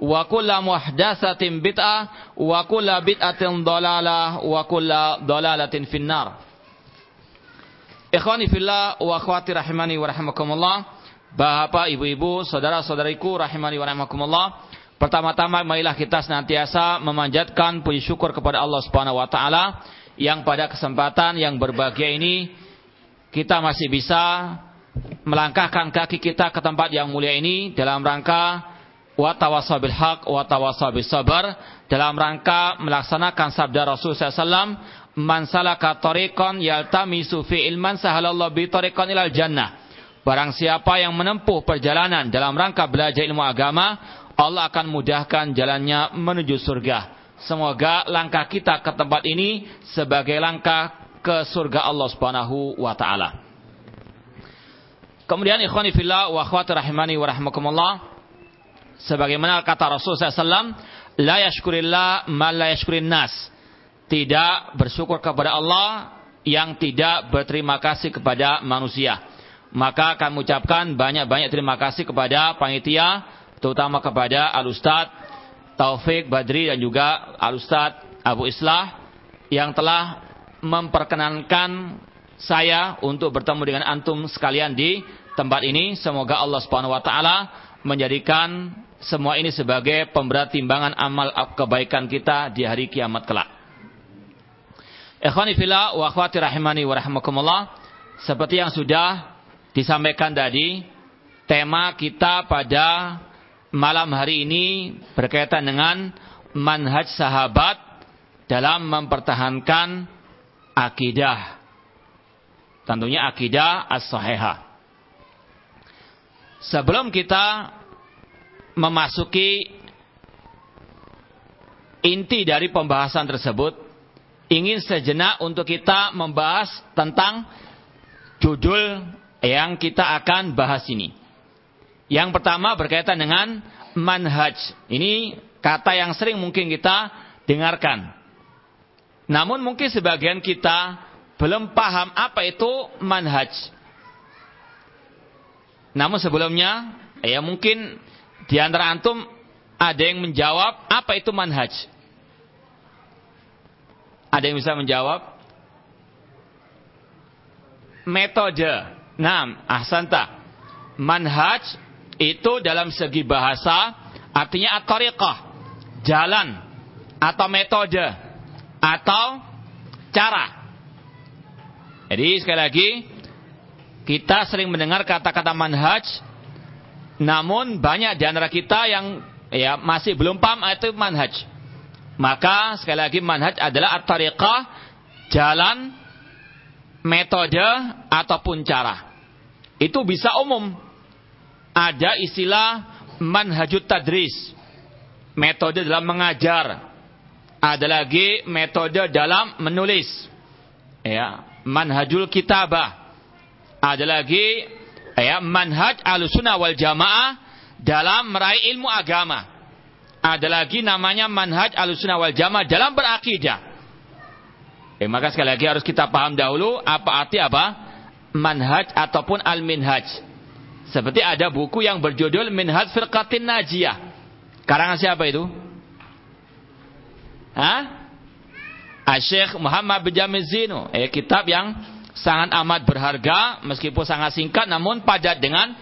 wa kullu muhdatsatin bid'ah wa kullu bid'atin dhalalah wa kullu dhalalatin finnar. Ikhwani fillah wa akhwati rahimani wa rahmakumullah Bapak, ibu-ibu, saudara-saudariku rahimani wa rahmakumullah Pertama-tama marilah kita senantiasa memanjatkan puji syukur kepada Allah Subhanahu wa taala yang pada kesempatan yang berbahagia ini kita masih bisa melangkahkan kaki kita ke tempat yang mulia ini dalam rangka wa tawasabil haq wa tawasabil sabar dalam rangka melaksanakan sabda Rasul SAW man salaka tariqan yaltamisu ilman sahalallahu bi tariqan ilal jannah. Barang siapa yang menempuh perjalanan dalam rangka belajar ilmu agama, Allah akan mudahkan jalannya menuju surga. Semoga langkah kita ke tempat ini sebagai langkah ke surga Allah Subhanahu wa taala. Kemudian ikhwani fillah wa akhwati rahimani wa rahmakumullah. Sebagaimana kata Rasul SAW, la yashkurillah ma yashkurin nas tidak bersyukur kepada Allah yang tidak berterima kasih kepada manusia. Maka akan mengucapkan banyak-banyak terima kasih kepada panitia, terutama kepada Al-Ustad Taufik Badri dan juga Al-Ustad Abu Islah yang telah memperkenankan saya untuk bertemu dengan antum sekalian di tempat ini. Semoga Allah Subhanahu wa taala menjadikan semua ini sebagai pemberat timbangan amal kebaikan kita di hari kiamat kelak. Ikhwani fillah wa akhwati rahimani wa rahimakumullah. Seperti yang sudah disampaikan tadi, tema kita pada malam hari ini berkaitan dengan manhaj sahabat dalam mempertahankan akidah. Tentunya akidah as-sahihah. Sebelum kita memasuki inti dari pembahasan tersebut, ingin sejenak untuk kita membahas tentang judul yang kita akan bahas ini. Yang pertama berkaitan dengan manhaj. Ini kata yang sering mungkin kita dengarkan. Namun mungkin sebagian kita belum paham apa itu manhaj. Namun sebelumnya, ya mungkin di antara antum ada yang menjawab apa itu manhaj. Ada yang bisa menjawab? Metode. Nah, ahsanta. Manhaj itu dalam segi bahasa artinya at jalan atau metode atau cara. Jadi sekali lagi kita sering mendengar kata-kata manhaj namun banyak di antara kita yang ya masih belum paham itu manhaj. Maka sekali lagi manhaj adalah at-tariqah, jalan, metode ataupun cara. Itu bisa umum. Ada istilah manhajut tadris. Metode dalam mengajar. Ada lagi metode dalam menulis. Ya, manhajul kitabah. Ada lagi ya manhaj alusuna wal jamaah dalam meraih ilmu agama ada lagi namanya manhaj alusuna wal jamaah dalam berakidah. Eh, maka sekali lagi harus kita paham dahulu apa arti apa manhaj ataupun al-minhaj. Seperti ada buku yang berjudul Minhaj Firqatin Najiyah. Karangan siapa itu? Hah? Syekh Muhammad bin Jamil Zino. Eh, kitab yang sangat amat berharga, meskipun sangat singkat, namun padat dengan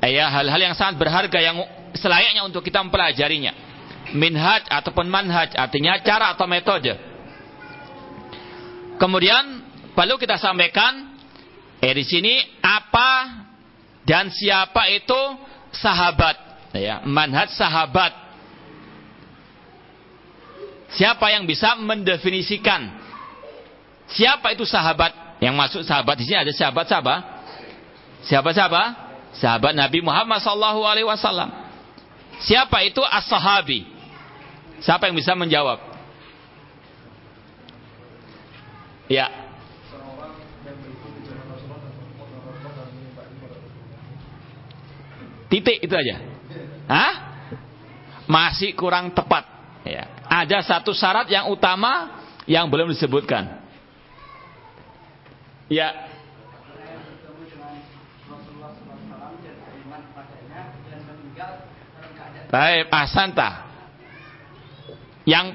eh, hal-hal yang sangat berharga yang selayaknya untuk kita mempelajarinya. Minhaj ataupun manhaj, artinya cara atau metode. Kemudian perlu kita sampaikan, eh di sini apa dan siapa itu sahabat, ya manhaj sahabat Siapa yang bisa mendefinisikan siapa itu sahabat? Yang masuk sahabat di sini ada sahabat siapa? Siapa siapa? Sahabat Nabi Muhammad sallallahu alaihi wasallam. Siapa itu as-sahabi? Siapa yang bisa menjawab? Ya. Titik itu aja. Hah? Masih kurang tepat. Ya ada satu syarat yang utama yang belum disebutkan. Ya. Baik, asanta. Yang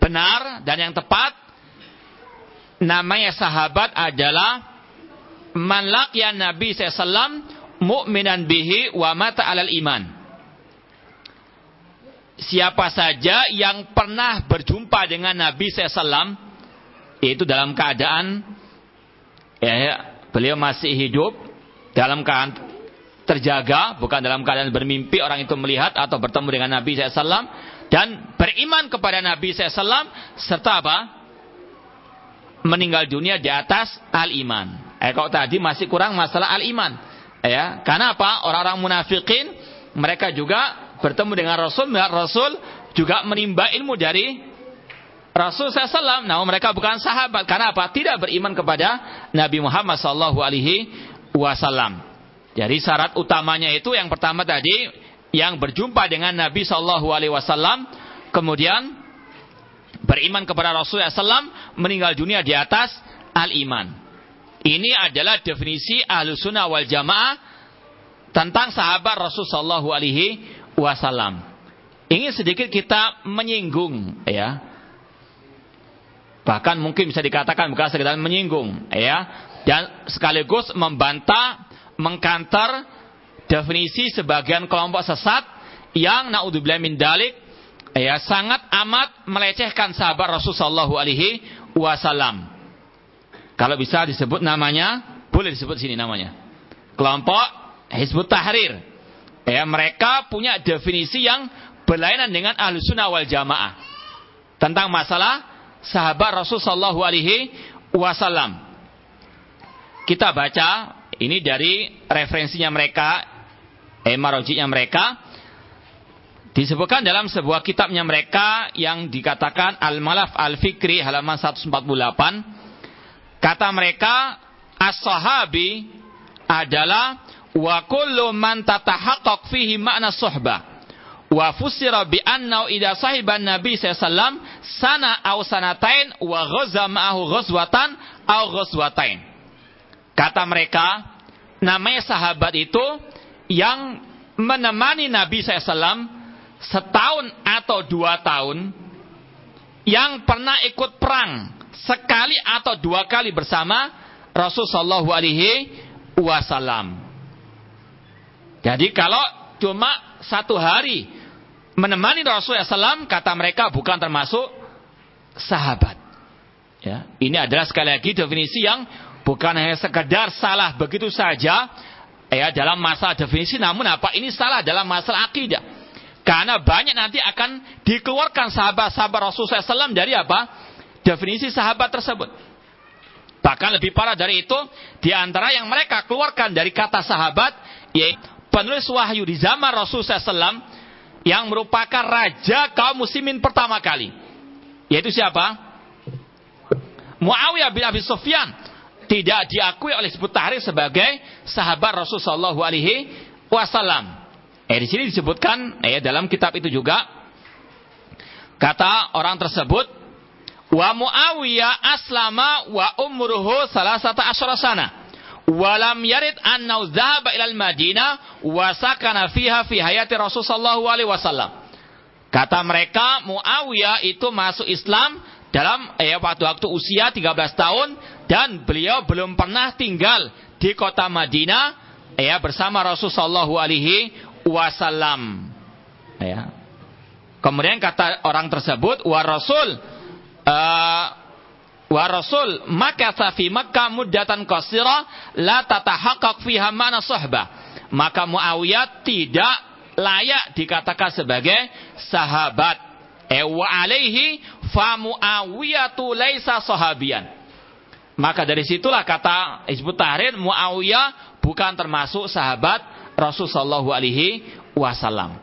benar dan yang tepat namanya sahabat adalah man laqiya Nabi sallallahu mu'minan bihi wa mata alal iman siapa saja yang pernah berjumpa dengan Nabi SAW itu dalam keadaan ya, ya, beliau masih hidup dalam keadaan terjaga bukan dalam keadaan bermimpi orang itu melihat atau bertemu dengan Nabi SAW dan beriman kepada Nabi SAW serta apa? Meninggal dunia di atas al iman eh kalau tadi masih kurang masalah al iman ya. Karena apa? Orang-orang munafikin mereka juga bertemu dengan Rasul, Rasul juga menimba ilmu dari Rasul SAW. Namun mereka bukan sahabat. Karena apa? Tidak beriman kepada Nabi Muhammad SAW. Jadi syarat utamanya itu yang pertama tadi yang berjumpa dengan Nabi SAW, kemudian beriman kepada Rasul SAW, meninggal dunia di atas al-iman. Ini adalah definisi ahlu sunnah wal jamaah tentang sahabat Rasul Sallallahu Alaihi wasallam. Ingin sedikit kita menyinggung ya. Bahkan mungkin bisa dikatakan bukan sekedar menyinggung ya dan sekaligus membantah mengkantar definisi sebagian kelompok sesat yang naudzubillah min dalik ya sangat amat melecehkan sahabat Rasulullah sallallahu alaihi wasallam. Kalau bisa disebut namanya, boleh disebut sini namanya. Kelompok Hizbut Tahrir. Ya, mereka punya definisi yang berlainan dengan ahlu wal jamaah. Tentang masalah sahabat Rasul Sallallahu Alaihi Wasallam. Kita baca ini dari referensinya mereka, eh mereka. Disebutkan dalam sebuah kitabnya mereka yang dikatakan Al-Malaf Al-Fikri halaman 148. Kata mereka, As-Sahabi adalah wa kullu man tatahaqqaq fihi makna suhbah wa fusira bi annahu idza sahiban nabi sallallahu sana aw sanatain wa ghaza ma'ahu ghazwatan aw ghazwatain. Kata mereka namanya sahabat itu yang menemani nabi sallallahu setahun atau dua tahun yang pernah ikut perang sekali atau dua kali bersama Rasul sallallahu alaihi wasallam. Jadi kalau cuma satu hari menemani Rasulullah SAW, kata mereka bukan termasuk sahabat. Ya, ini adalah sekali lagi definisi yang bukan hanya sekedar salah begitu saja ya dalam masalah definisi, namun apa ini salah dalam masalah akidah. Karena banyak nanti akan dikeluarkan sahabat-sahabat Rasulullah SAW dari apa? Definisi sahabat tersebut. Bahkan lebih parah dari itu, di antara yang mereka keluarkan dari kata sahabat, yaitu penulis wahyu di zaman Rasul SAW yang merupakan raja kaum muslimin pertama kali. Yaitu siapa? Muawiyah bin Abi Sufyan tidak diakui oleh sebut Tahrir sebagai sahabat Rasul Shallallahu Alaihi Wasallam. Eh di sini disebutkan eh dalam kitab itu juga kata orang tersebut wa Muawiyah aslama wa umruhu salah satu sana walam yarid annau dhahaba ilal Madinah wa sakana fiha fi hayati Rasulullah sallallahu alaihi wasallam. Kata mereka Muawiyah itu masuk Islam dalam eh, waktu waktu usia 13 tahun dan beliau belum pernah tinggal di kota Madinah ya bersama Rasulullah sallallahu alaihi wasallam. Ya. Kemudian kata orang tersebut wa Rasul uh, wa Rasul maka fi Makkah muddatan qasira la tatahaqqaq fiha mana sahbah. Maka Muawiyah tidak layak dikatakan sebagai sahabat. E wa alaihi fa Muawiyatu laisa sahabian. Maka dari situlah kata Hizbut Tahrir Muawiyah bukan termasuk sahabat Rasul sallallahu alaihi wasallam.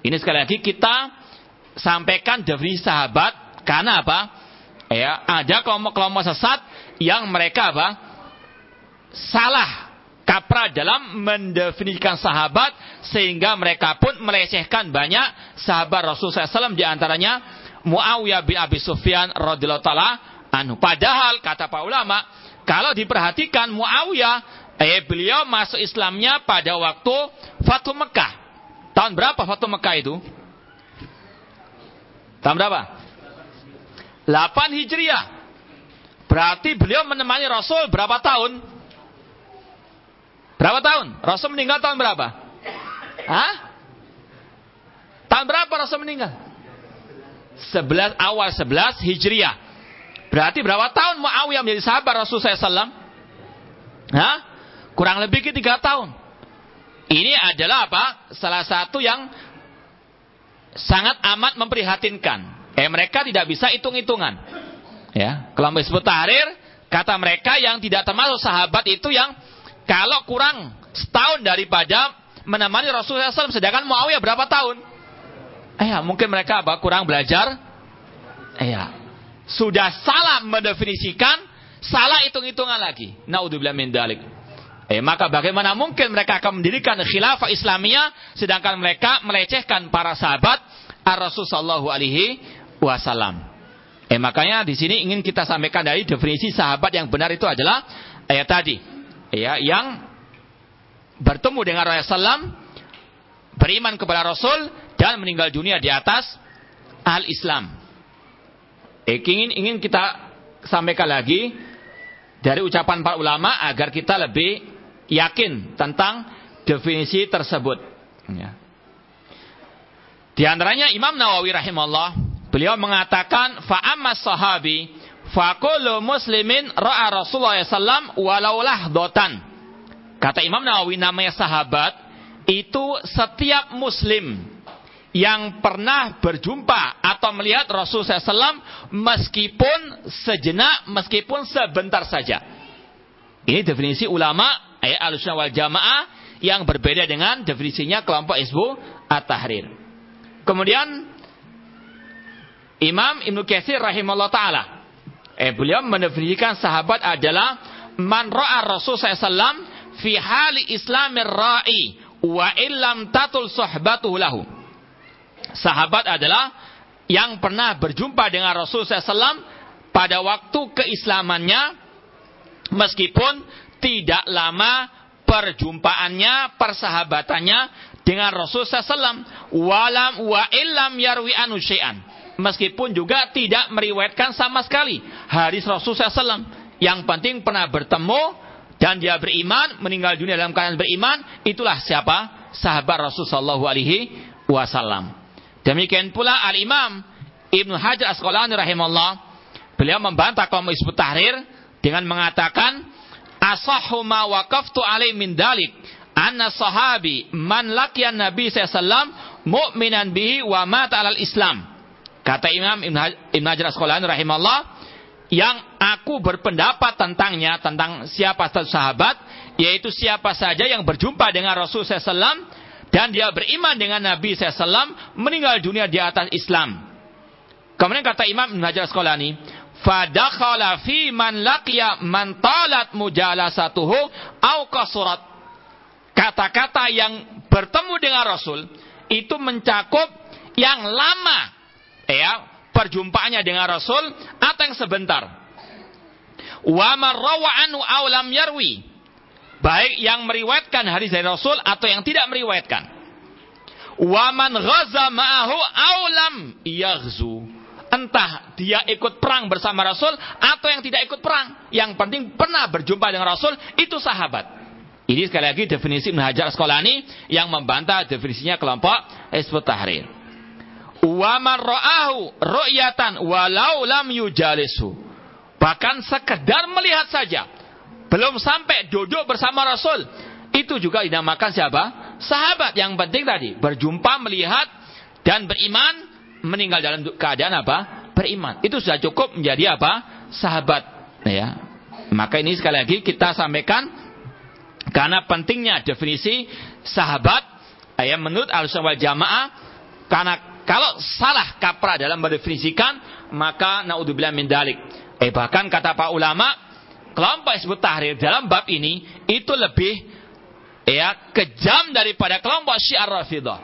Ini sekali lagi kita sampaikan definisi sahabat karena apa? Ya, ada kelompok-kelompok sesat yang mereka apa? Salah kaprah dalam mendefinisikan sahabat sehingga mereka pun melecehkan banyak sahabat Rasul SAW di antaranya Muawiyah bin Abi Sufyan radhiyallahu taala anhu. Padahal kata para ulama, kalau diperhatikan Muawiyah eh beliau masuk Islamnya pada waktu Fatu Mekah. Tahun berapa Fatu Mekah itu? Tahun berapa? 8 Hijriah. Berarti beliau menemani Rasul berapa tahun? Berapa tahun? Rasul meninggal tahun berapa? Hah? Tahun berapa Rasul meninggal? 11 awal 11 Hijriah. Berarti berapa tahun Muawiyah menjadi sahabat Rasul SAW? Hah? Kurang lebih ke 3 tahun. Ini adalah apa? Salah satu yang sangat amat memprihatinkan. Eh mereka tidak bisa hitung-hitungan. Ya, kelompok disebut Tahrir kata mereka yang tidak termasuk sahabat itu yang kalau kurang setahun daripada menemani Rasulullah SAW sedangkan Muawiyah berapa tahun? Eh ya, mungkin mereka apa? Kurang belajar. Eh ya, sudah salah mendefinisikan, salah hitung-hitungan lagi. Naudzubillah min dalik. Eh, maka bagaimana mungkin mereka akan mendirikan khilafah Islamiyah sedangkan mereka melecehkan para sahabat Ar-Rasul sallallahu alaihi wasallam. Eh makanya di sini ingin kita sampaikan dari definisi sahabat yang benar itu adalah ayat tadi. Ya, yang bertemu dengan Rasulullah beriman kepada Rasul dan meninggal dunia di atas al-Islam. Eh, ingin ingin kita sampaikan lagi dari ucapan para ulama agar kita lebih yakin tentang definisi tersebut. Ya. Di antaranya Imam Nawawi rahimahullah Beliau mengatakan fa'amma sahabi faqulu muslimin ra'a Rasulullah SAW walaulah dotan. Kata Imam Nawawi namanya sahabat itu setiap muslim yang pernah berjumpa atau melihat Rasulullah SAW meskipun sejenak, meskipun sebentar saja. Ini definisi ulama ayat al wal jamaah yang berbeda dengan definisinya kelompok Isbu At-Tahrir. Kemudian Imam Ibnu Katsir rahimahullah taala. Eh beliau mendefinisikan sahabat adalah man ra'a Rasul SAW fi hali islamir ra'i wa illam tatul sohbatuhu lahu. Sahabat adalah yang pernah berjumpa dengan Rasul SAW pada waktu keislamannya meskipun tidak lama perjumpaannya, persahabatannya dengan Rasul SAW walam wa illam yarwi anu syai'an meskipun juga tidak meriwayatkan sama sekali hadis Rasul SAW. Yang penting pernah bertemu dan dia beriman, meninggal dunia dalam keadaan beriman, itulah siapa? Sahabat Rasul Sallallahu Alaihi Wasallam. Demikian pula Al Imam Ibnu Hajar Asqalani rahimahullah, beliau membantah kaum Hizbut Tahrir dengan mengatakan, "Asahhu ma waqaftu alaihi min dalik anna sahabi man laqiyan Nabi sallallahu mu'minan bihi wa mata alal Islam." Kata Imam Ibn Hajar Asqalani rahimahullah, yang aku berpendapat tentangnya, tentang siapa sahabat, yaitu siapa saja yang berjumpa dengan Rasul SAW, dan dia beriman dengan Nabi SAW, meninggal dunia di atas Islam. Kemudian kata Imam Ibn Hajar Asqalani, fadakhala fi man laqiya man talat mujalasatuhu au kasurat. Kata-kata yang bertemu dengan Rasul itu mencakup yang lama ya perjumpaannya dengan Rasul atau yang sebentar. Wa marrawa anu yarwi baik yang meriwayatkan hadis dari Rasul atau yang tidak meriwayatkan. Waman ghaza ma'ahu aulam yaghzu. Entah dia ikut perang bersama Rasul atau yang tidak ikut perang. Yang penting pernah berjumpa dengan Rasul itu sahabat. Ini sekali lagi definisi Ibnu Hajar Asqalani yang membantah definisinya kelompok Hizbut Tahrir. Waman ra'ahu ru'yatan walau lam yujalisu. Bahkan sekedar melihat saja belum sampai duduk bersama Rasul. Itu juga dinamakan siapa? Sahabat yang penting tadi. Berjumpa, melihat, dan beriman. Meninggal dalam keadaan apa? Beriman. Itu sudah cukup menjadi apa? Sahabat. Ya. Maka ini sekali lagi kita sampaikan. Karena pentingnya definisi sahabat. Ya, menurut al-sunnah jamaah. Karena kalau salah kaprah dalam mendefinisikan. Maka naudzubillah min dalik. Eh bahkan kata pak ulama kelompok Hizbut Tahrir dalam bab ini itu lebih ya kejam daripada kelompok Syiar Rafidah.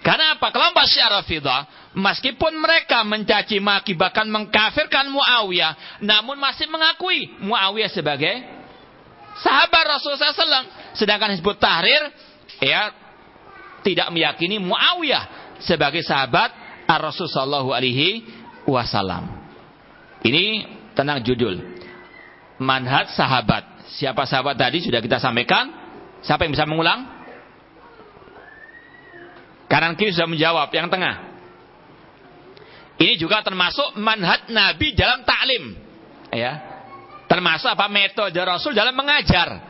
Karena apa? Kelompok Syiar Rafidah meskipun mereka mencaci maki bahkan mengkafirkan Muawiyah, namun masih mengakui Muawiyah sebagai sahabat Rasulullah SAW. Sedangkan Hizbut Tahrir ya tidak meyakini Muawiyah sebagai sahabat Ar-Rasul sallallahu alaihi wasallam. Ini tentang judul manhaj sahabat. Siapa sahabat tadi sudah kita sampaikan. Siapa yang bisa mengulang? Kanan kiri sudah menjawab. Yang tengah. Ini juga termasuk manhaj Nabi dalam taklim. Ya. Termasuk apa metode Rasul dalam mengajar.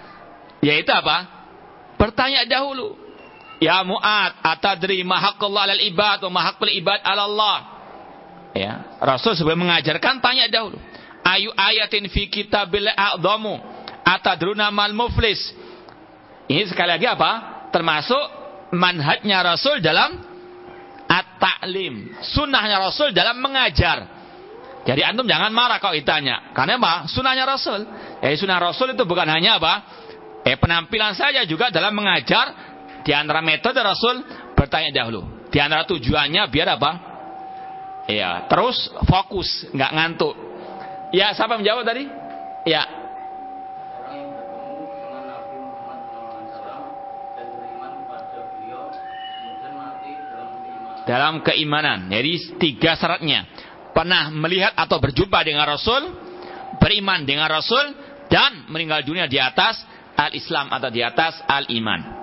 Yaitu apa? Bertanya dahulu. Ya Mu'ad, atadri mahaqqullah alal ibad wa mahaqqul ibad Allah. Ya, Rasul sebelum mengajarkan tanya dahulu. Ayu ayatin fi kitabil a'dhamu? Atadruna mal muflis? Ini sekali lagi apa? Termasuk manhajnya Rasul dalam at-ta'lim. Sunnahnya Rasul dalam mengajar. Jadi antum jangan marah kalau ditanya. Karena apa? Sunnahnya Rasul. Eh sunnah Rasul itu bukan hanya apa? Eh penampilan saja juga dalam mengajar di antara metode Rasul bertanya dahulu di antara tujuannya biar apa ya terus fokus nggak ngantuk Ya, siapa menjawab tadi? Ya. Dalam keimanan. Jadi tiga syaratnya. Pernah melihat atau berjumpa dengan Rasul. Beriman dengan Rasul. Dan meninggal dunia di atas al-Islam atau di atas al-Iman.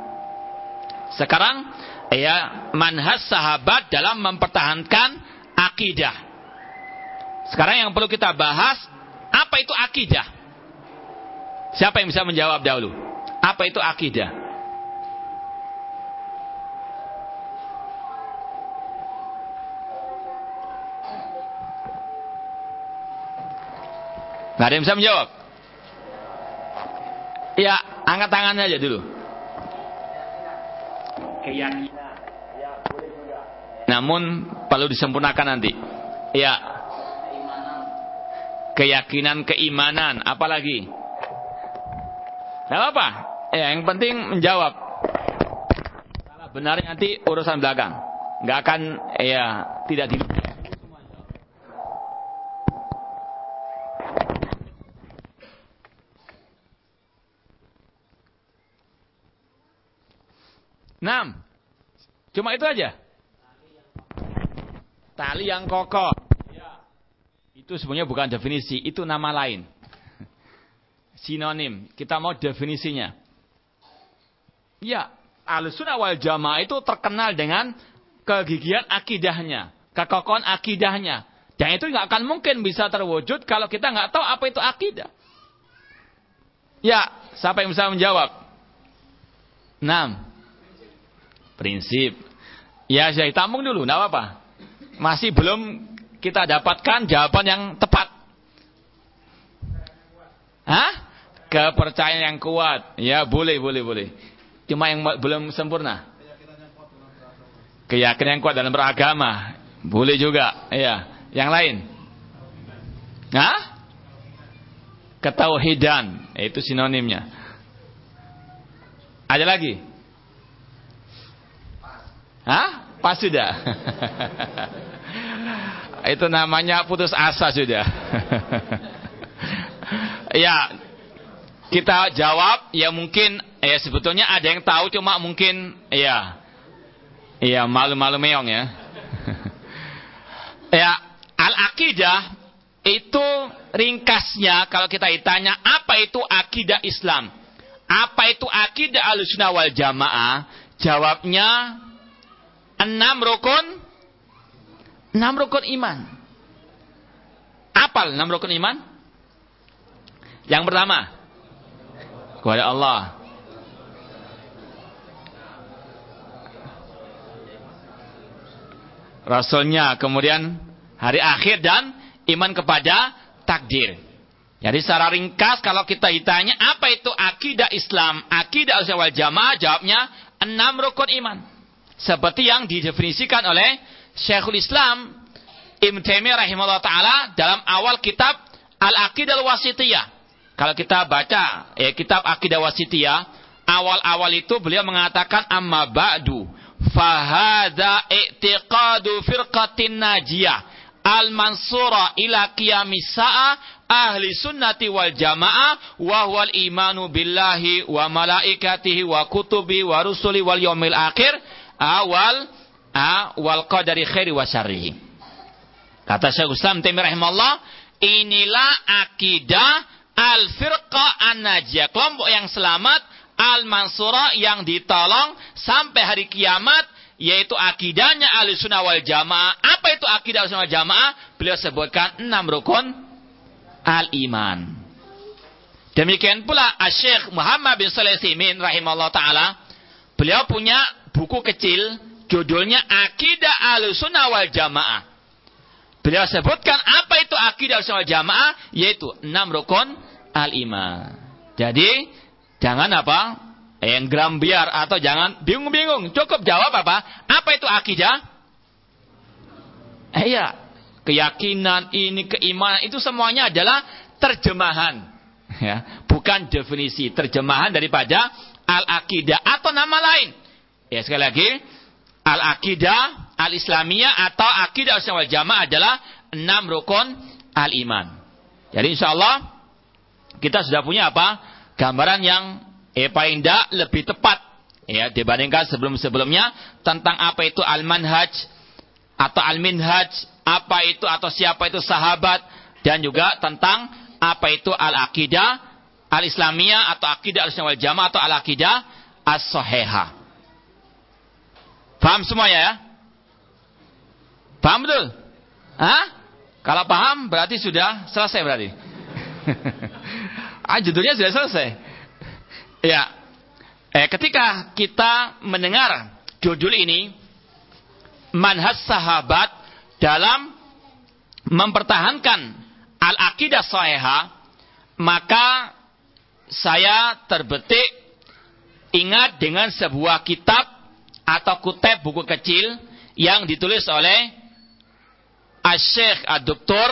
Sekarang ya manhas sahabat dalam mempertahankan akidah sekarang yang perlu kita bahas, apa itu akidah? Siapa yang bisa menjawab dahulu? Apa itu akidah? Gak ada yang bisa menjawab? Ya, angkat tangannya aja dulu. Keyakinan. Ya. Namun perlu disempurnakan nanti. Ya, keyakinan keimanan apalagi Tidak apa ya yang penting menjawab benar nanti urusan belakang nggak akan ya tidak di Enam. Cuma itu aja. Tali yang kokoh. Itu sebenarnya bukan definisi, itu nama lain. Sinonim. Kita mau definisinya. Ya, al-sunnah wal jamaah itu terkenal dengan kegigihan akidahnya. Kekokohan akidahnya. Dan itu nggak akan mungkin bisa terwujud kalau kita nggak tahu apa itu akidah. Ya, siapa yang bisa menjawab? Enam. Prinsip. Ya, saya tampung dulu, enggak apa-apa. Masih belum kita dapatkan jawaban yang tepat. Hah? Kepercayaan yang kuat. Ya, boleh, boleh, boleh. Cuma yang belum sempurna. Keyakinan yang kuat dalam beragama. Boleh juga. Iya. Yang lain? Hah? Ketauhidan. Itu sinonimnya. Ada lagi? Hah? Pas sudah. Itu namanya putus asa sudah. ya. kita jawab ya mungkin ya sebetulnya ada yang tahu cuma mungkin ya ya malu-malu meong ya. ya al-aqidah itu ringkasnya kalau kita ditanya apa itu akidah Islam? Apa itu akidah Ahlussunnah wal Jamaah? Jawabnya enam rukun enam rukun iman. Apal enam rukun iman? Yang pertama kepada Allah. Rasulnya, kemudian hari akhir dan iman kepada takdir. Jadi secara ringkas kalau kita ditanya apa itu akidah Islam, akidah al jamaah, jawabnya enam rukun iman. Seperti yang didefinisikan oleh Syekhul Islam Ibn Taimiyah rahimahullah taala dalam awal kitab Al-Aqidah Al-Wasitiyah. Kalau kita baca ya, kitab Aqidah Wasitiyah, awal-awal itu beliau mengatakan amma ba'du fahada i'tiqadu firqatin najiyah al-mansura ila qiyamis sa'ah ahli sunnati wal jamaah wa huwal imanu billahi wa malaikatihi wa kutubi wa rusuli wal yaumil akhir awal wal qadari khairi wa kata Syekh Islam Taimiyah rahimahullah inilah akidah al-firqa an-najiyah kelompok yang selamat al-mansura yang ditolong sampai hari kiamat yaitu akidahnya ahli sunnah wal jamaah. Apa itu akidah ahli sunnah wal jamaah? Beliau sebutkan enam rukun al-iman. Demikian pula Syekh Muhammad bin Saleh Simin rahimahullah ta'ala. Beliau punya buku kecil judulnya Akidah ahli sunnah wal jamaah. Beliau sebutkan apa itu akidah ahli sunnah wal jamaah? Yaitu enam rukun al-iman. Jadi, jangan apa? yang biar atau jangan bingung-bingung. Cukup jawab apa? Apa itu akidah? Eh, iya, keyakinan ini keimanan itu semuanya adalah terjemahan. Ya, bukan definisi, terjemahan daripada al-akidah atau nama lain. Ya, sekali lagi, al-akidah, al-islamiyah atau akidah wal jamaah adalah enam rukun al-iman. Jadi insya Allah kita sudah punya apa? Gambaran yang eh paling tidak lebih tepat ya dibandingkan sebelum-sebelumnya tentang apa itu al-manhaj atau al-minhaj, apa itu atau siapa itu sahabat dan juga tentang apa itu al-aqidah al-islamiyah atau aqidah al-sunnah wal jamaah atau al-aqidah as-sahihah. Paham semuanya ya? Paham betul? Hah? Kalau paham berarti sudah selesai berarti. ah, judulnya sudah selesai. Ya, eh, ketika kita mendengar judul ini, manhaj sahabat dalam mempertahankan al-aqidah sahihah, maka saya terbetik ingat dengan sebuah kitab atau kutip buku kecil yang ditulis oleh Al-Syekh Ad-Doktor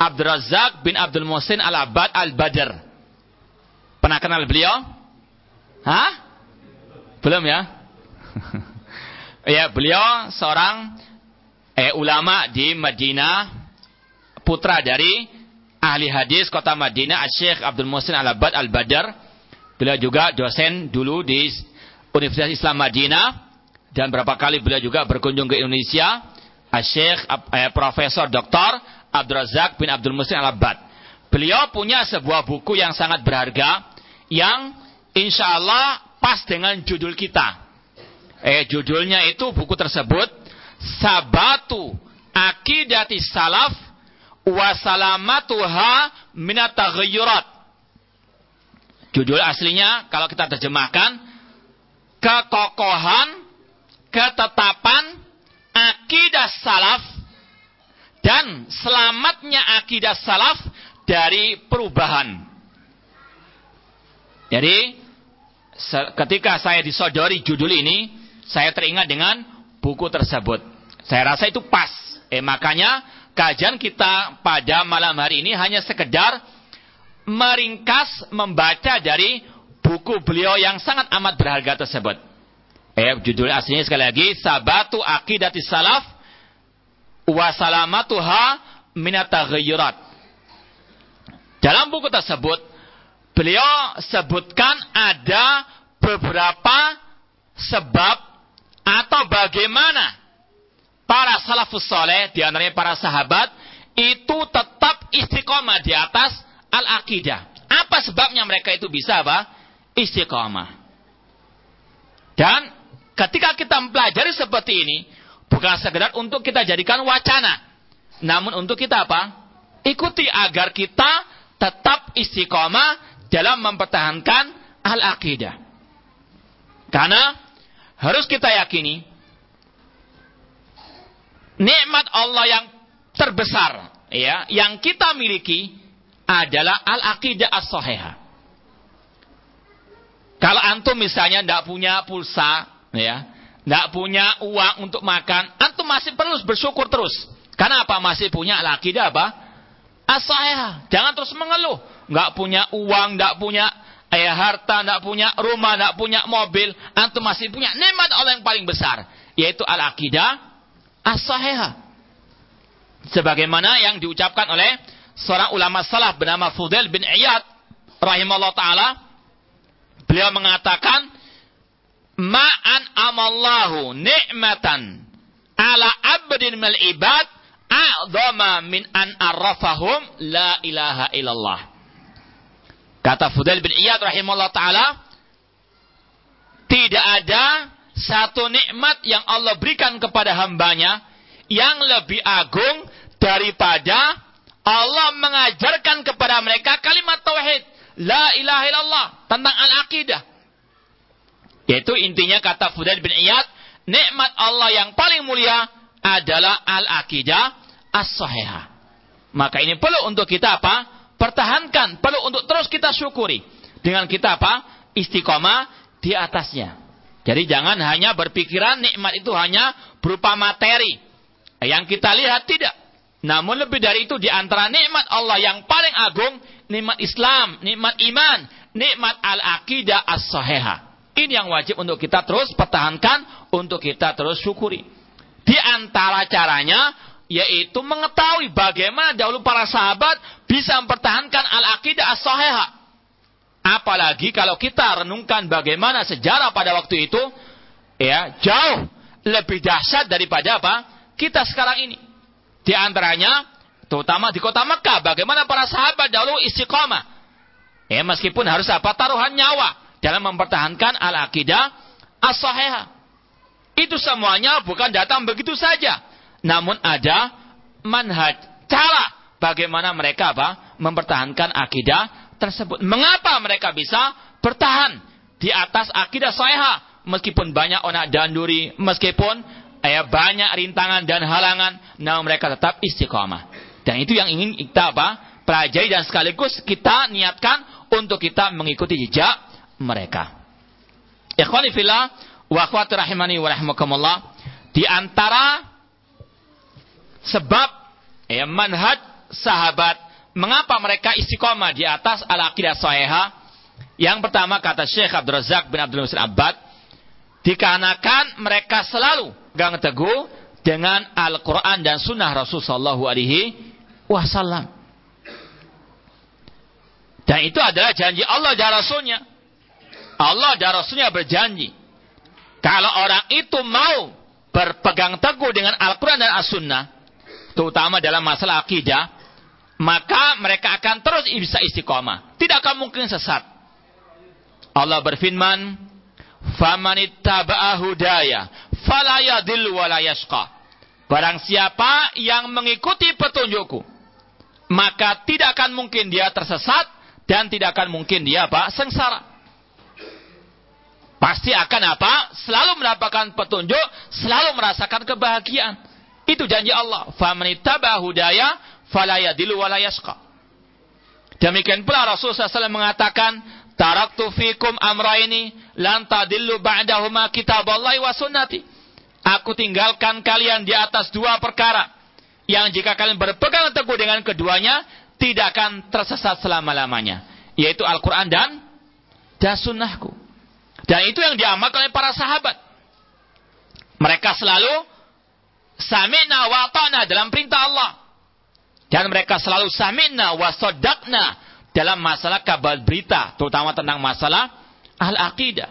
Abdul Razak bin Abdul Muhsin Al-Abad Al-Badr Pernah kenal beliau? Hah? Belum ya? ya, beliau seorang eh, ulama di Madinah, putra dari ahli hadis kota Madinah, Syekh Abdul Muhsin Al-Abad Al-Badar. Beliau juga dosen dulu di Universitas Islam Madinah dan berapa kali beliau juga berkunjung ke Indonesia. Syekh eh, Profesor Dr. Abdul Razak bin Abdul Muhsin Al-Abad. Beliau punya sebuah buku yang sangat berharga yang insya Allah pas dengan judul kita. Eh, judulnya itu buku tersebut Sabatu Akidati Salaf Wasalamatuha Minataghyurat. Judul aslinya kalau kita terjemahkan kekokohan, ketetapan akidah salaf dan selamatnya akidah salaf dari perubahan. Jadi ketika saya disodori judul ini, saya teringat dengan buku tersebut. Saya rasa itu pas. Eh makanya kajian kita pada malam hari ini hanya sekedar meringkas membaca dari buku beliau yang sangat amat berharga tersebut. Eh judul aslinya sekali lagi Sabatu Akidati Salaf wa Salamatuha Minataghyurat. Dalam buku tersebut beliau sebutkan ada beberapa sebab atau bagaimana para salafus soleh, di antaranya para sahabat, itu tetap istiqomah di atas al-aqidah. Apa sebabnya mereka itu bisa apa? Istiqomah. Dan ketika kita mempelajari seperti ini, bukan sekedar untuk kita jadikan wacana. Namun untuk kita apa? Ikuti agar kita tetap istiqomah dalam mempertahankan al-aqidah. Karena harus kita yakini nikmat Allah yang terbesar ya yang kita miliki adalah al-aqidah as-sahihah. Kalau antum misalnya tidak punya pulsa, ya, tidak punya uang untuk makan, antum masih perlu bersyukur terus. Karena apa? Masih punya al-aqidah apa? As-sahihah. Jangan terus mengeluh. Nggak punya uang, tidak punya eh, harta, tidak punya rumah, tidak punya mobil. Antum masih punya nikmat Allah yang paling besar. Yaitu al-aqidah as-sahihah. Sebagaimana yang diucapkan oleh seorang ulama salaf bernama Fudail bin Iyad rahimahullah taala beliau mengatakan ma'an amallahu ni'matan ala abdin mal ibad a'zama min an arrafahum la ilaha illallah kata Fudail bin Iyad rahimahullah taala tidak ada satu nikmat yang Allah berikan kepada hambanya yang lebih agung daripada Allah mengajarkan kepada mereka kalimat tauhid. La ilaha illallah. Tentang al-aqidah. Yaitu intinya kata Fudail bin Iyad. Nikmat Allah yang paling mulia adalah al-aqidah as-sahihah. Maka ini perlu untuk kita apa? Pertahankan. Perlu untuk terus kita syukuri. Dengan kita apa? Istiqomah di atasnya. Jadi jangan hanya berpikiran nikmat itu hanya berupa materi. Yang kita lihat tidak. Namun lebih dari itu di antara nikmat Allah yang paling agung, nikmat Islam, nikmat iman, nikmat al-aqidah as-sahihah. Ini yang wajib untuk kita terus pertahankan, untuk kita terus syukuri. Di antara caranya, yaitu mengetahui bagaimana dahulu para sahabat bisa mempertahankan al-aqidah as-sahihah. Apalagi kalau kita renungkan bagaimana sejarah pada waktu itu, ya jauh lebih dahsyat daripada apa? Kita sekarang ini. Di antaranya, terutama di kota Mekah, bagaimana para sahabat dahulu istiqamah. Ya, meskipun harus apa? Taruhan nyawa dalam mempertahankan al-aqidah as-sahihah. Itu semuanya bukan datang begitu saja. Namun ada manhaj, cara bagaimana mereka apa? Mempertahankan akidah tersebut. Mengapa mereka bisa bertahan di atas akidah sahihah meskipun banyak onak danduri, meskipun ya banyak rintangan dan halangan, namun mereka tetap istiqomah. Dan itu yang ingin kita apa? Pelajari dan sekaligus kita niatkan untuk kita mengikuti jejak mereka. Ikhwani fillah wa akhwati rahimani wa rahimakumullah. Di antara sebab ya, manhaj sahabat mengapa mereka istiqomah di atas al-aqidah sahihah? Yang pertama kata Syekh Abdul Razak bin Abdul Musin Abbad, dikarenakan mereka selalu gang teguh dengan Al-Quran dan Sunnah Rasul Sallallahu Alaihi Wasallam. Dan itu adalah janji Allah dan Rasulnya. Allah dan Rasulnya berjanji. Kalau orang itu mau berpegang teguh dengan Al-Quran dan As-Sunnah, terutama dalam masalah akidah, maka mereka akan terus bisa istiqomah. Tidak akan mungkin sesat. Allah berfirman, "Faman ittaba'a hudaya fala yadil wala yashqa. Barang siapa yang mengikuti petunjukku, maka tidak akan mungkin dia tersesat dan tidak akan mungkin dia apa? sengsara. Pasti akan apa? Selalu mendapatkan petunjuk, selalu merasakan kebahagiaan. Itu janji Allah. Famanittaba hudaya fala yadilu wala yashqa. Demikian pula Rasulullah SAW mengatakan, Taraktu fikum amraini lan tadillu ba'dahuma kitaballahi wa sunnati. Aku tinggalkan kalian di atas dua perkara yang jika kalian berpegang teguh dengan keduanya tidak akan tersesat selama-lamanya, yaitu Al-Qur'an dan dan sunnahku. Dan itu yang diamalkan oleh para sahabat. Mereka selalu sami'na wa ta'na dalam perintah Allah. Dan mereka selalu sami'na wa dalam masalah kabar berita, terutama tentang masalah al-aqidah.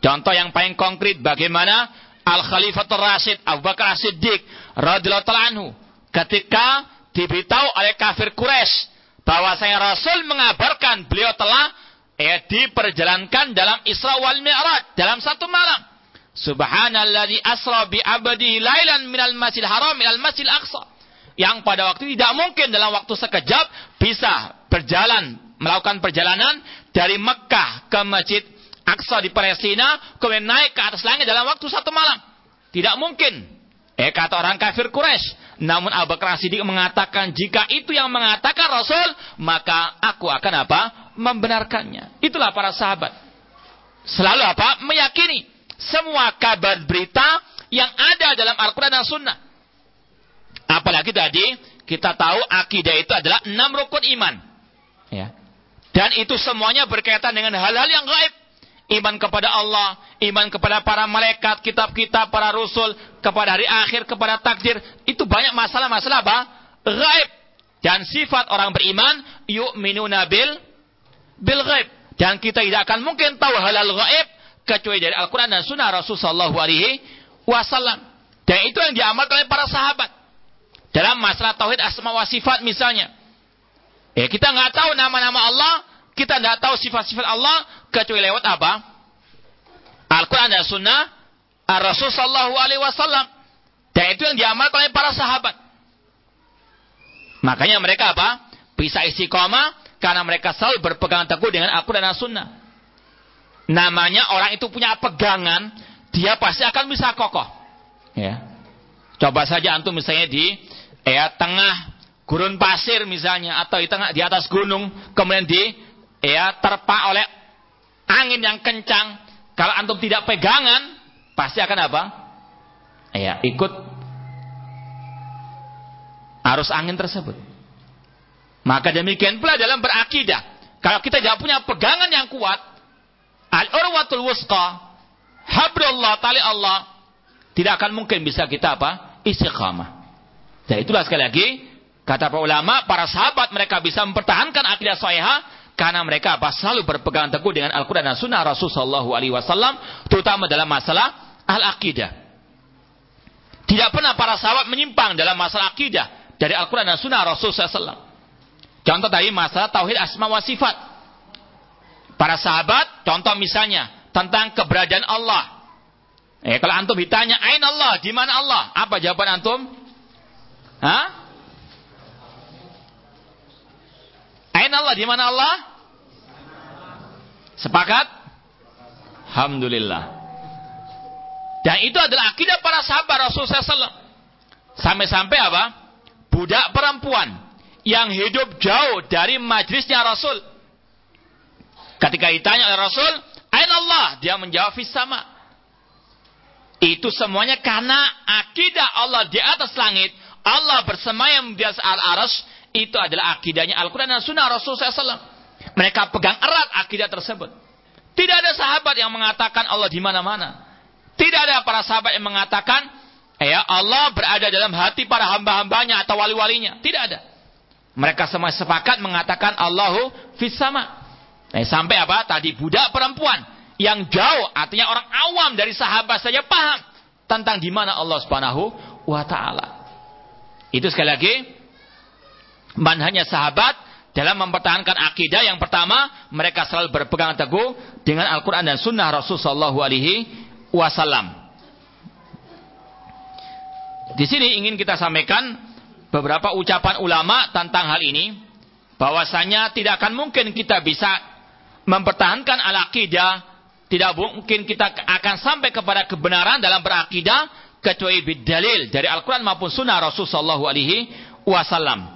Contoh yang paling konkret bagaimana Al-Khalifatul Rasid Abu Bakar As-Siddiq radhiyallahu anhu ketika diberitahu oleh kafir Quraisy bahwa saya Rasul mengabarkan beliau telah eh, diperjalankan dalam Isra wal Mi'raj dalam satu malam. Subhanalladzi asra bi abadi lailan minal masjidil haram minal masjidil aqsa. Yang pada waktu tidak mungkin dalam waktu sekejap bisa berjalan melakukan perjalanan dari Mekah ke Masjid Aqsa di Palestina kemudian naik ke atas langit dalam waktu satu malam. Tidak mungkin. Eh kata orang kafir Quraisy. Namun Abu Bakar Siddiq mengatakan jika itu yang mengatakan Rasul, maka aku akan apa? Membenarkannya. Itulah para sahabat. Selalu apa? Meyakini semua kabar berita yang ada dalam Al-Quran dan Sunnah. Apalagi tadi kita tahu akidah itu adalah enam rukun iman. Ya. Dan itu semuanya berkaitan dengan hal-hal yang gaib. Iman kepada Allah, iman kepada para malaikat, kitab-kitab, para rasul, kepada hari akhir, kepada takdir. Itu banyak masalah-masalah apa? Gaib. Dan sifat orang beriman, yu'minuna bil, bil gaib. Dan kita tidak akan mungkin tahu hal-hal gaib kecuali dari Al-Quran dan Sunnah Rasulullah Shallallahu Alaihi Wasallam. Dan itu yang diamalkan oleh para sahabat dalam masalah tauhid asma wa sifat misalnya. Ya kita nggak tahu nama-nama Allah, kita nggak tahu sifat-sifat Allah kecuali lewat apa? Al-Quran dan Sunnah Rasul Shallallahu Alaihi Wasallam. Dan itu yang diamalkan oleh para sahabat. Makanya mereka apa? Bisa istiqomah karena mereka selalu berpegang teguh dengan Al-Quran dan Sunnah namanya orang itu punya pegangan, dia pasti akan bisa kokoh. Ya. Coba saja antum misalnya di ya tengah gurun pasir misalnya atau di tengah di atas gunung kemudian di ya terpa oleh angin yang kencang. Kalau antum tidak pegangan, pasti akan apa? Ya, ikut arus angin tersebut. Maka demikian pula dalam berakidah. Kalau kita tidak punya pegangan yang kuat, Al-urwatul wusqa, hablullah tali Allah, tidak akan mungkin bisa kita apa? Istiqamah. Dan itulah sekali lagi, kata para ulama, para sahabat mereka bisa mempertahankan akidah sahihah karena mereka apa? Selalu berpegang teguh dengan Al-Quran dan Sunnah Rasul Sallallahu Alaihi Wasallam, terutama dalam masalah al-akidah. Tidak pernah para sahabat menyimpang dalam masalah akidah dari Al-Quran dan Sunnah Rasul SAW. Contoh tadi masalah tauhid asma wa sifat. Para sahabat, contoh misalnya tentang keberadaan Allah. Eh, kalau antum ditanya, "Ain Allah?" Di mana Allah? Apa jawaban antum? Hah? Ain Allah? Di mana Allah? Sepakat? Alhamdulillah. Dan itu adalah akidah para sahabat Rasulullah SAW. Sampai-sampai apa? Budak perempuan yang hidup jauh dari majlisnya Rasul Ketika ditanya oleh Rasul, Ain Allah? Dia menjawab sama. Itu semuanya karena akidah Allah di atas langit. Allah bersemayam di atas al-aras. Itu adalah akidahnya Al-Quran dan Sunnah Rasul SAW. Mereka pegang erat akidah tersebut. Tidak ada sahabat yang mengatakan Allah di mana-mana. Tidak ada para sahabat yang mengatakan ya Allah berada dalam hati para hamba-hambanya atau wali-walinya. Tidak ada. Mereka semua sepakat mengatakan Allahu fis sama. Nah, sampai apa? Tadi budak perempuan yang jauh, artinya orang awam dari sahabat saja paham tentang di mana Allah Subhanahu wa taala. Itu sekali lagi manhanya sahabat dalam mempertahankan akidah. Yang pertama mereka selalu berpegang teguh dengan Al-Qur'an dan sunnah Rasul sallallahu alaihi wasallam. Di sini ingin kita sampaikan beberapa ucapan ulama tentang hal ini. Bahwasanya tidak akan mungkin kita bisa mempertahankan al-aqidah, tidak mungkin kita akan sampai kepada kebenaran dalam berakidah kecuali bidalil dari Al-Quran maupun sunnah Rasul Sallallahu Alaihi Wasallam.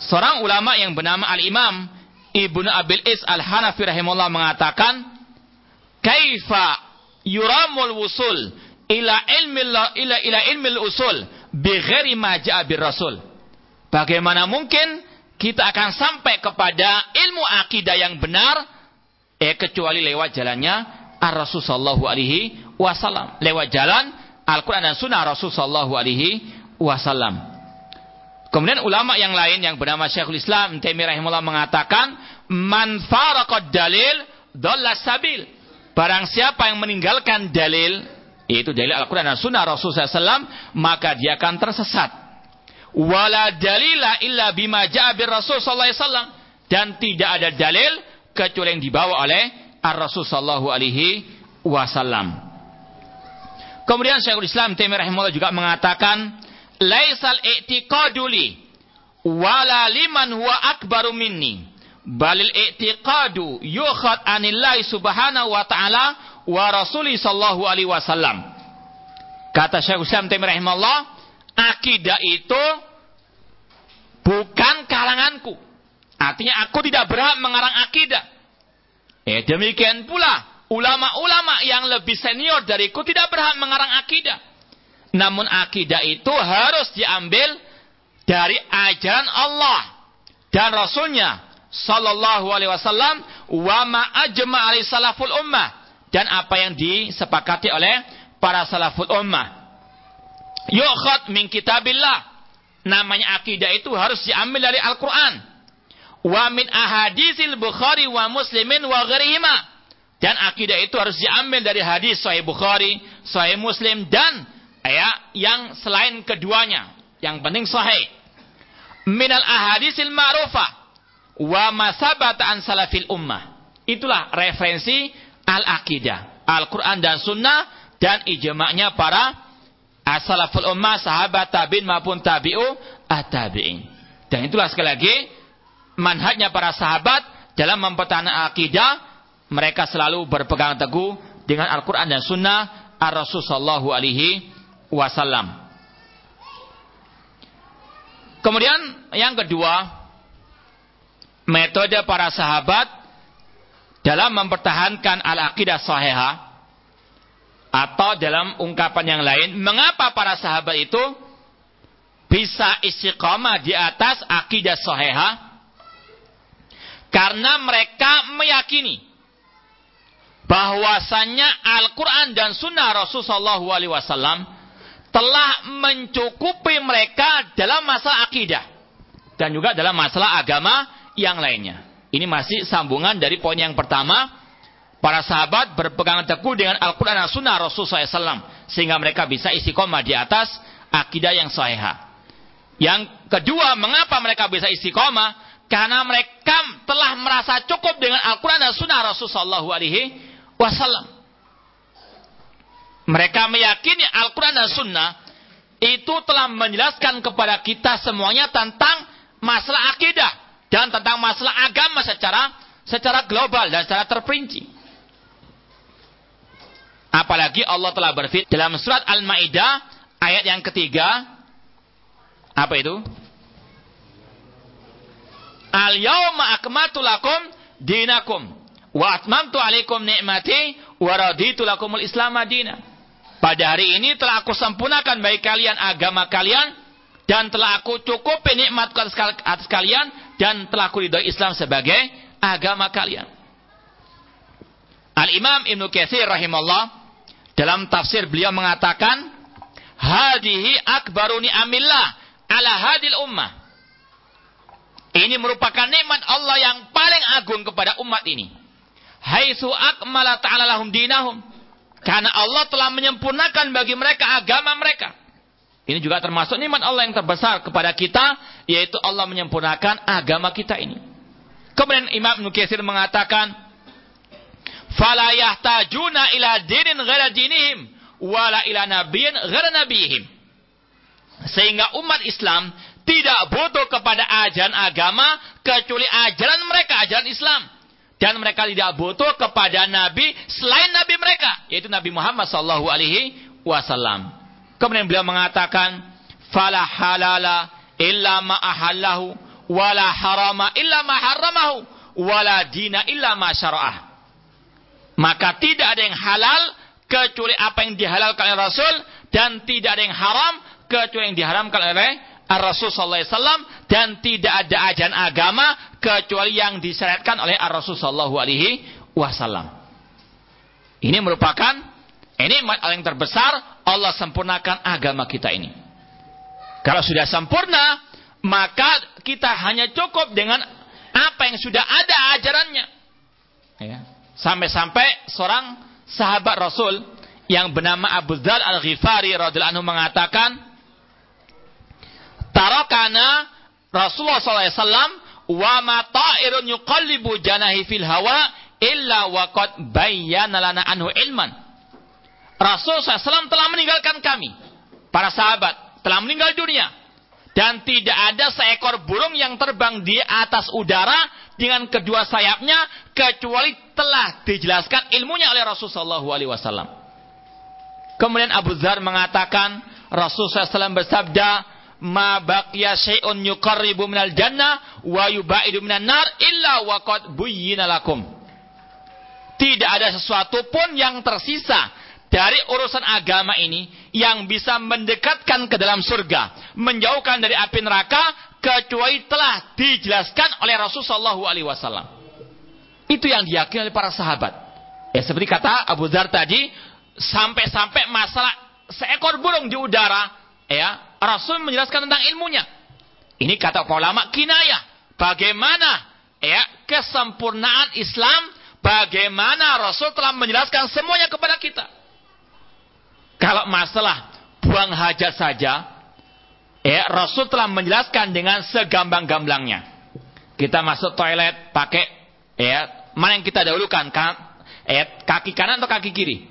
Seorang ulama yang bernama Al-Imam Ibnu Abil Is Al-Hanafi rahimahullah mengatakan, Kaifa yuramul wusul ila ilmi ila ila ilmi usul bi ghairi ma ja'a bir rasul. Bagaimana mungkin kita akan sampai kepada ilmu akidah yang benar eh kecuali lewat jalannya Ar-Rasul sallallahu alaihi wasallam. Lewat jalan Al-Qur'an dan Sunnah Rasul sallallahu alaihi wasallam. Kemudian ulama yang lain yang bernama Syekhul Islam Taimiyah rahimahullah mengatakan man faraqad dalil dhalla sabil. Barang siapa yang meninggalkan dalil yaitu dalil Al-Qur'an dan Sunnah Rasulullah SAW maka dia akan tersesat. Wala dalila illa bima ja'a Rasul sallallahu alaihi wasallam dan tidak ada dalil kecuali yang dibawa oleh Ar-Rasul sallallahu alaihi wasallam. Kemudian Syekhul Islam Taimiyah rahimahullah juga mengatakan laisal i'tiqadu li wala liman huwa akbaru minni. Balil i'tiqadu yukhad anillahi subhanahu wa ta'ala wa rasuli sallallahu alaihi wasallam. Kata Syekh Usaim Taimiyah rahimahullah akidah itu bukan kalanganku. Artinya aku tidak berhak mengarang akidah. Eh demikian pula ulama-ulama yang lebih senior dariku tidak berhak mengarang akidah namun akidah itu harus diambil dari ajaran Allah dan Rasulnya Sallallahu Alaihi Wasallam wa ma ajma alaihi salaful ummah dan apa yang disepakati oleh para salaful ummah. Yukhad min kitabillah. Namanya akidah itu harus diambil dari Al-Quran. Wa min ahadisil Bukhari wa Muslimin wa gharihima. Dan akidah itu harus diambil dari hadis Sahih Bukhari, Sahih Muslim dan ya yang selain keduanya. Yang penting sahih. Minal ahadisil ma'rufah wa masabata an salafil ummah. Itulah referensi al akidah Al-Quran dan Sunnah dan ijma'nya para as-salaful ummah sahabat tabi'in maupun tabi'u at-tabi'in. Dan itulah sekali lagi manhajnya para sahabat dalam mempertahankan akidah mereka selalu berpegang teguh dengan Al-Quran dan Sunnah Ar-Rasul Sallallahu Alaihi wasallam. Kemudian yang kedua, metode para sahabat dalam mempertahankan al-aqidah sahihah atau dalam ungkapan yang lain, mengapa para sahabat itu bisa istiqamah di atas akidah sahihah? Karena mereka meyakini bahwasannya Al-Quran dan Sunnah Rasulullah SAW telah mencukupi mereka dalam masalah akidah dan juga dalam masalah agama yang lainnya. Ini masih sambungan dari poin yang pertama. Para sahabat berpegang teguh dengan Al-Quran dan Sunnah Rasulullah SAW. Sehingga mereka bisa istiqomah di atas akidah yang sahih. Yang kedua, mengapa mereka bisa istiqomah? Karena mereka telah merasa cukup dengan Al-Quran dan Sunnah Rasulullah SAW. Mereka meyakini Al-Quran dan Sunnah itu telah menjelaskan kepada kita semuanya tentang masalah akidah dan tentang masalah agama secara secara global dan secara terperinci. Apalagi Allah telah berfirman dalam surat Al-Maidah ayat yang ketiga apa itu? Al yauma akmaltu lakum dinakum wa atmamtu alaikum ni'mati wa raditu lakumul Islam madinah. Pada hari ini telah aku sempurnakan bagi kalian agama kalian dan telah aku cukupi nikmat atas kalian dan telah aku ridhoi Islam sebagai agama kalian. Al-Imam Ibnu Katsir rahimahullah dalam tafsir beliau mengatakan hadihi akbaru ni'amillah ala hadil ummah. Ini merupakan nikmat Allah yang paling agung kepada umat ini. Haitsu akmala ta'ala lahum dinahum karena Allah telah menyempurnakan bagi mereka agama mereka. Ini juga termasuk nikmat Allah yang terbesar kepada kita, yaitu Allah menyempurnakan agama kita ini. Kemudian Imam Nukesir mengatakan, "Fala yahtajuna ila dinin ghaira dinihim, wala ila nabiyyin ghaira nabihim." Sehingga umat Islam tidak butuh kepada ajaran agama kecuali ajaran mereka, ajaran Islam dan mereka tidak butuh kepada nabi selain nabi mereka yaitu Nabi Muhammad sallallahu alaihi wasallam. Kemudian beliau mengatakan fala halala illa ma ahallahu wala harama illa ma wala dina illa ma syara'ah. Maka tidak ada yang halal kecuali apa yang dihalalkan oleh Rasul dan tidak ada yang haram kecuali yang diharamkan oleh Ar-Rasul sallallahu alaihi wasallam dan tidak ada ajaran agama kecuali yang disyariatkan oleh Ar-Rasul sallallahu alaihi wasallam. Ini merupakan ini yang terbesar Allah sempurnakan agama kita ini. Kalau sudah sempurna, maka kita hanya cukup dengan apa yang sudah ada ajarannya. Ya. Sampai-sampai seorang sahabat Rasul yang bernama Abu Dzar Al-Ghifari radhiyallahu anhu mengatakan, "Tarakana Rasulullah SAW wa ma ta'irun yuqallibu janahi fil hawa illa waqad bayyana lana anhu ilman." Rasul SAW telah meninggalkan kami. Para sahabat telah meninggal dunia. Dan tidak ada seekor burung yang terbang di atas udara dengan kedua sayapnya kecuali telah dijelaskan ilmunya oleh Rasulullah SAW. Kemudian Abu Dzar mengatakan Rasulullah SAW bersabda, "Ma baqiya syai'un yuqarribu minal jannah wa yubaidu minan nar illa waqad buyyina lakum." Tidak ada sesuatu pun yang tersisa dari urusan agama ini yang bisa mendekatkan ke dalam surga, menjauhkan dari api neraka kecuali telah dijelaskan oleh Rasulullah SAW. Itu yang diyakini oleh para sahabat. Ya seperti kata Abu Dhar tadi, sampai-sampai masalah seekor burung di udara, ya Rasul menjelaskan tentang ilmunya. Ini kata ulama kinayah. Bagaimana ya kesempurnaan Islam, bagaimana Rasul telah menjelaskan semuanya kepada kita. Kalau masalah buang hajat saja, ya Rasul telah menjelaskan dengan segambang-gamblangnya. Kita masuk toilet pakai ya mana yang kita dahulukan ya, kaki kanan atau kaki kiri?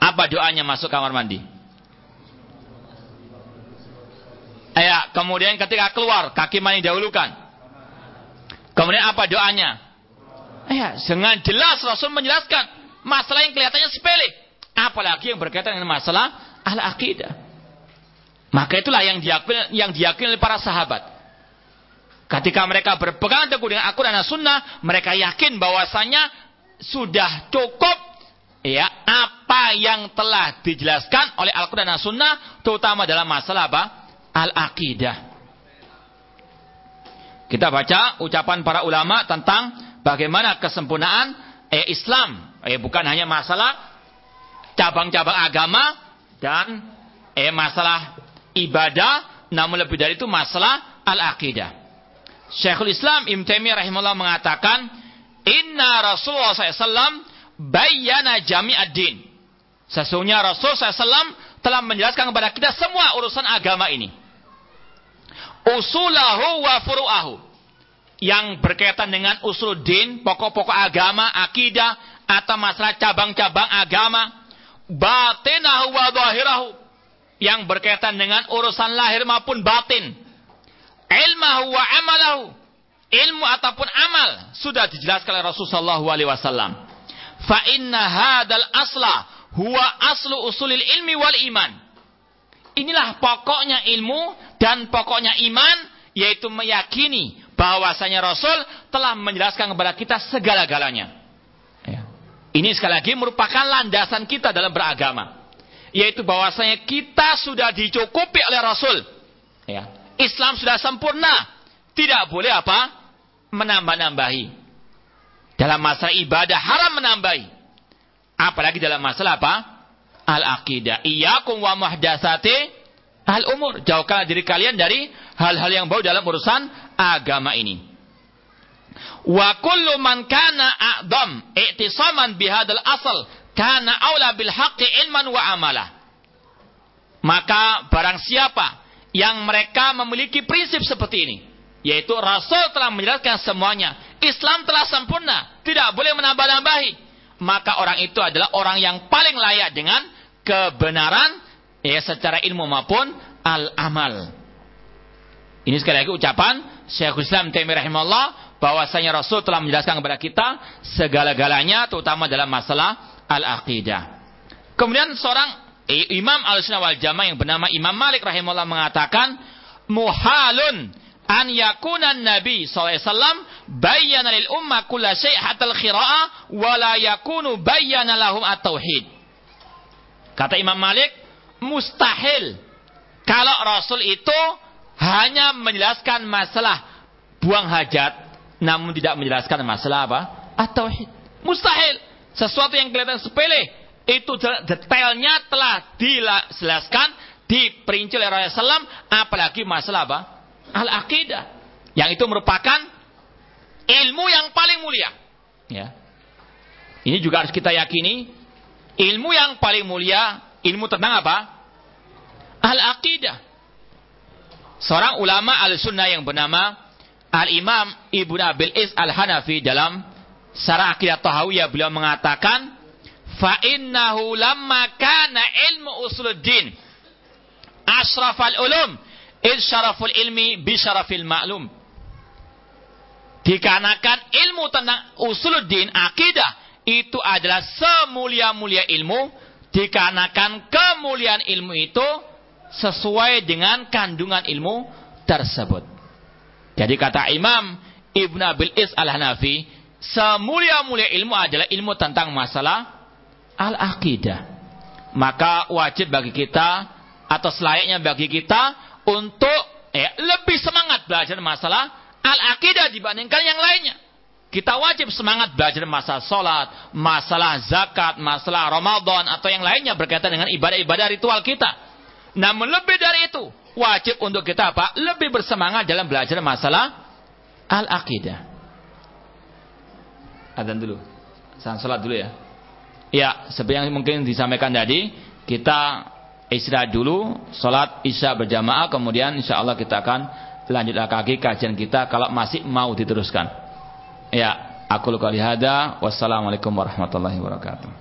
Apa doanya masuk kamar mandi? Ya, kemudian ketika keluar kaki mana yang dahulukan? Kemudian apa doanya? Ya, dengan jelas Rasul menjelaskan masalah yang kelihatannya sepele. Apalagi yang berkaitan dengan masalah al-aqidah. Maka itulah yang diakui, yang diakui oleh para sahabat. Ketika mereka berpegang teguh dengan Al-Quran dan Sunnah, mereka yakin bahwasanya sudah cukup ya apa yang telah dijelaskan oleh Al-Quran dan Sunnah, terutama dalam masalah apa? Al-aqidah. Kita baca ucapan para ulama tentang bagaimana kesempurnaan eh, Islam. Eh, bukan hanya masalah cabang-cabang agama dan eh masalah ibadah, namun lebih dari itu masalah al-aqidah. Syekhul Islam Ibn Taimiyah rahimahullah mengatakan, Inna Rasulullah SAW bayana jami'ad din. Sesungguhnya Rasul SAW telah menjelaskan kepada kita semua urusan agama ini. Usulahu wa furu'ahu. Yang berkaitan dengan usul din, pokok-pokok agama, akidah, atau masalah cabang-cabang agama. Batinahu wa zahirahu. Yang berkaitan dengan urusan lahir maupun batin. Ilmahu wa amalahu. Ilmu ataupun amal sudah dijelaskan oleh Rasulullah SAW fa inna hadal asla huwa aslu usulil ilmi wal iman inilah pokoknya ilmu dan pokoknya iman yaitu meyakini bahwasanya Rasul telah menjelaskan kepada kita segala-galanya ini sekali lagi merupakan landasan kita dalam beragama. Yaitu bahwasanya kita sudah dicukupi oleh Rasul. Ya. Islam sudah sempurna. Tidak boleh apa? Menambah-nambahi. Dalam masalah ibadah haram menambahi. Apalagi dalam masalah apa? Al-aqidah. Iyakum wa muhdasati al-umur. Jauhkanlah diri kalian dari hal-hal yang baru dalam urusan agama ini. Wa kullu man kana a'dam i'tisaman bihadal asal kana aula bil haqqi ilman wa amala. Maka barang siapa yang mereka memiliki prinsip seperti ini, yaitu Rasul telah menjelaskan semuanya, Islam telah sempurna, tidak boleh menambah-nambahi, maka orang itu adalah orang yang paling layak dengan kebenaran ya secara ilmu maupun al-amal. Ini sekali lagi ucapan Syekhul Islam Taimiyah rahimahullah bahwasanya Rasul telah menjelaskan kepada kita segala-galanya terutama dalam masalah al-aqidah. Kemudian seorang Imam Al-Sunnah wal Jamaah yang bernama Imam Malik rahimahullah mengatakan muhalun an yakuna Nabi SAW bayyana lil umma kulla syai' hatta al-khira'ah wa la yakunu bayyana lahum at-tauhid. Kata Imam Malik, mustahil kalau Rasul itu hanya menjelaskan masalah buang hajat namun tidak menjelaskan masalah apa? At-tauhid. Mustahil. Sesuatu yang kelihatan sepele itu detailnya telah dijelaskan, diperinci oleh Rasulullah apalagi masalah apa? Al-aqidah. Yang itu merupakan ilmu yang paling mulia. Ya. Ini juga harus kita yakini. Ilmu yang paling mulia, ilmu tentang apa? Al-aqidah. Seorang ulama al-sunnah yang bernama Al-Imam Ibnu Abil Is Al-Hanafi dalam Sarah Aqidah Tahawiyah beliau mengatakan fa innahu lamma kana ilmu usuluddin asrafal ulum id syaraful ilmi bi syarafil ma'lum dikarenakan ilmu tentang usuluddin akidah itu adalah semulia-mulia ilmu dikarenakan kemuliaan ilmu itu sesuai dengan kandungan ilmu tersebut. Jadi kata Imam Ibn Abil Is Al-Hanafi, semulia-mulia ilmu adalah ilmu tentang masalah al-aqidah. Maka wajib bagi kita atau selayaknya bagi kita untuk eh, lebih semangat belajar masalah al-aqidah dibandingkan yang lainnya. Kita wajib semangat belajar masalah solat, masalah zakat, masalah Ramadan atau yang lainnya berkaitan dengan ibadah-ibadah ritual kita. Namun lebih dari itu, wajib untuk kita apa? Lebih bersemangat dalam belajar masalah al-aqidah. Adzan dulu. Sang salat dulu ya. Ya, seperti yang mungkin disampaikan tadi, kita istirahat dulu, salat isya berjamaah, kemudian insya Allah kita akan lanjut lagi kajian kita kalau masih mau diteruskan. Ya, aku luka lihada. Wassalamualaikum warahmatullahi wabarakatuh.